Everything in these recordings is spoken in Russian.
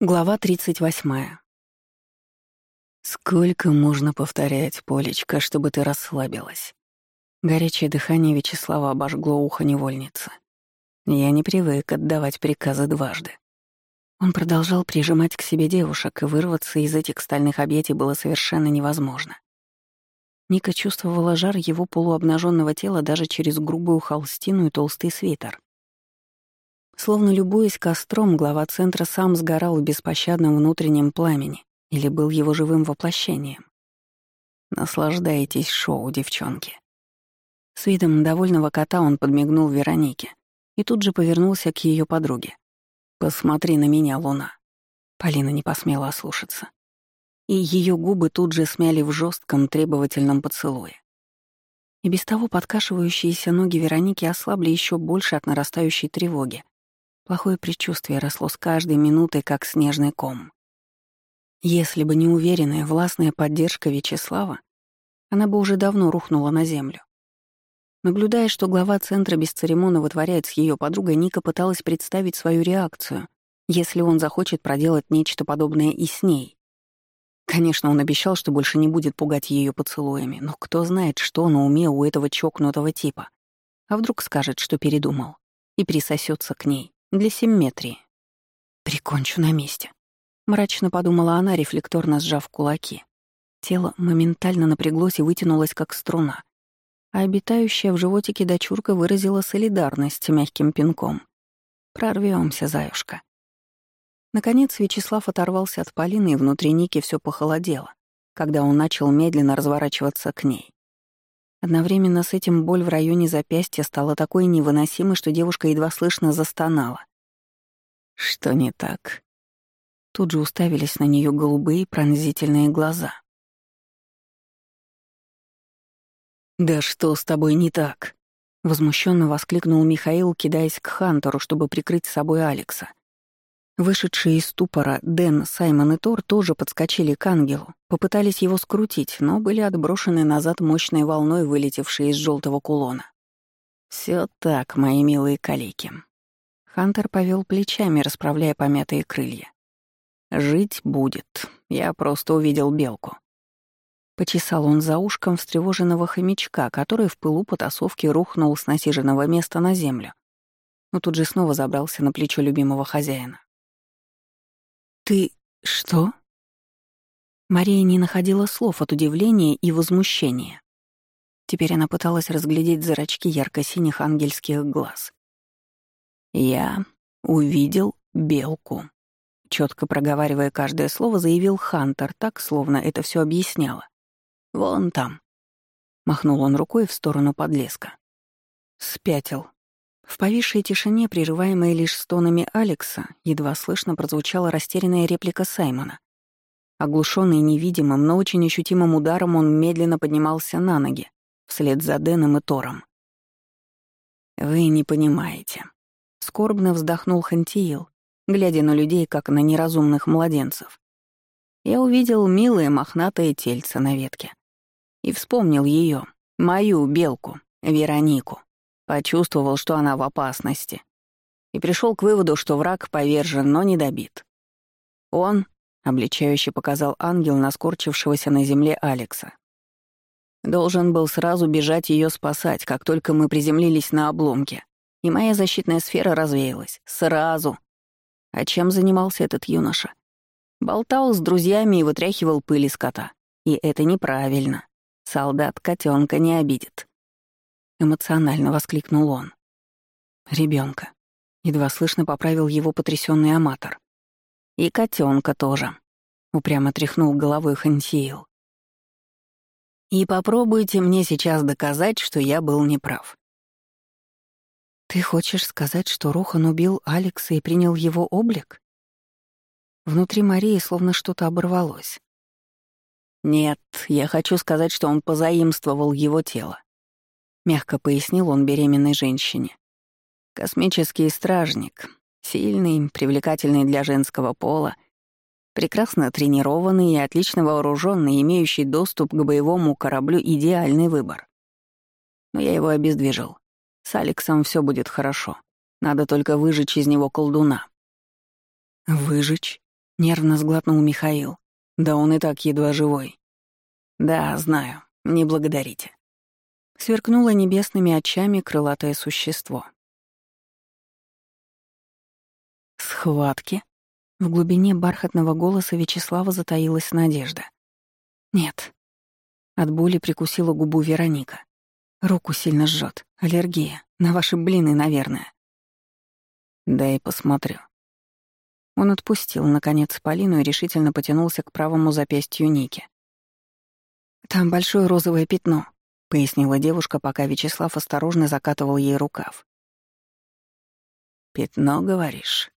Глава 38. «Сколько можно повторять, Полечка, чтобы ты расслабилась?» Горячее дыхание Вячеслава обожгло ухо невольницы. Я не привык отдавать приказы дважды. Он продолжал прижимать к себе девушек, и вырваться из этих стальных объятий было совершенно невозможно. Ника чувствовала жар его полуобнаженного тела даже через грубую холстину и толстый свитер. Словно любуясь костром, глава центра сам сгорал в беспощадном внутреннем пламени или был его живым воплощением. Наслаждайтесь шоу, девчонки. С видом довольного кота он подмигнул Веронике и тут же повернулся к ее подруге. «Посмотри на меня, Луна». Полина не посмела ослушаться. И ее губы тут же смяли в жестком требовательном поцелуе. И без того подкашивающиеся ноги Вероники ослабли еще больше от нарастающей тревоги, Плохое предчувствие росло с каждой минутой, как снежный ком. Если бы не уверенная, властная поддержка Вячеслава, она бы уже давно рухнула на землю. Наблюдая, что глава центра бесцеремонно вытворяет с ее подругой, Ника пыталась представить свою реакцию, если он захочет проделать нечто подобное и с ней. Конечно, он обещал, что больше не будет пугать ее поцелуями, но кто знает, что на уме у этого чокнутого типа. А вдруг скажет, что передумал, и присосется к ней для симметрии. Прикончу на месте. Мрачно подумала она, рефлекторно сжав кулаки. Тело моментально напряглось и вытянулось, как струна. А обитающая в животике дочурка выразила солидарность мягким пинком. Прорвемся, заюшка. Наконец Вячеслав оторвался от Полины, и внутри Ники все похолодело, когда он начал медленно разворачиваться к ней. Одновременно с этим боль в районе запястья стала такой невыносимой, что девушка едва слышно застонала. «Что не так?» Тут же уставились на нее голубые пронзительные глаза. «Да что с тобой не так?» — возмущенно воскликнул Михаил, кидаясь к Хантеру, чтобы прикрыть собой Алекса. Вышедшие из ступора Дэн, Саймон и Тор тоже подскочили к ангелу, попытались его скрутить, но были отброшены назад мощной волной, вылетевшей из желтого кулона. Все так, мои милые калеки. Хантер повел плечами, расправляя помятые крылья. «Жить будет. Я просто увидел белку». Почесал он за ушком встревоженного хомячка, который в пылу потасовки рухнул с насиженного места на землю. Но тут же снова забрался на плечо любимого хозяина. «Ты что?» Мария не находила слов от удивления и возмущения. Теперь она пыталась разглядеть зрачки ярко-синих ангельских глаз. «Я увидел белку», — четко проговаривая каждое слово, заявил Хантер так, словно это все объясняло. «Вон там», — махнул он рукой в сторону подлеска. Спятил, в повисшей тишине, прерываемой лишь стонами Алекса, едва слышно прозвучала растерянная реплика Саймона. Оглушенный невидимым, но очень ощутимым ударом, он медленно поднимался на ноги, вслед за Дэном и Тором. «Вы не понимаете», — скорбно вздохнул Хантиил, глядя на людей, как на неразумных младенцев. Я увидел милое мохнатое тельце на ветке и вспомнил ее, мою белку, Веронику. Почувствовал, что она в опасности. И пришел к выводу, что враг повержен, но не добит. Он, обличающе показал ангел на скорчившегося на земле Алекса, должен был сразу бежать ее спасать, как только мы приземлились на обломке. И моя защитная сфера развеялась. Сразу. А чем занимался этот юноша? Болтал с друзьями и вытряхивал пыль из кота. И это неправильно. Солдат котенка не обидит. Эмоционально воскликнул он. Ребенка. Едва слышно поправил его потрясенный аматор. И котенка тоже. Упрямо тряхнул головой Хансиил. И попробуйте мне сейчас доказать, что я был неправ. Ты хочешь сказать, что Рохан убил Алекса и принял его облик? Внутри Марии словно что-то оборвалось. Нет, я хочу сказать, что он позаимствовал его тело. Мягко пояснил он беременной женщине. Космический стражник, сильный, привлекательный для женского пола, прекрасно тренированный и отлично вооруженный, имеющий доступ к боевому кораблю — идеальный выбор. Но я его обездвижил. С Алексом все будет хорошо. Надо только выжечь из него колдуна. «Выжечь?» Нервно сглотнул Михаил. Да он и так едва живой. Да, знаю, не благодарите. Сверкнуло небесными очами крылатое существо. Схватки? В глубине бархатного голоса Вячеслава затаилась надежда. Нет. От боли прикусила губу Вероника. Руку сильно жжет. Аллергия. На ваши блины, наверное. Дай посмотрю. Он отпустил, наконец, Полину и решительно потянулся к правому запястью Ники. «Там большое розовое пятно», — пояснила девушка, пока Вячеслав осторожно закатывал ей рукав. «Пятно, говоришь?»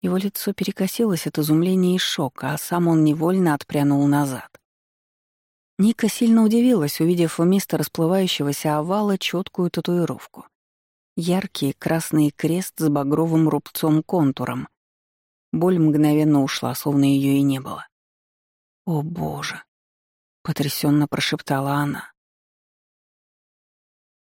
Его лицо перекосилось от изумления и шока, а сам он невольно отпрянул назад. Ника сильно удивилась, увидев вместо расплывающегося овала четкую татуировку. Яркий красный крест с багровым рубцом-контуром. Боль мгновенно ушла, словно ее и не было. «О, Боже!» — потрясенно прошептала она.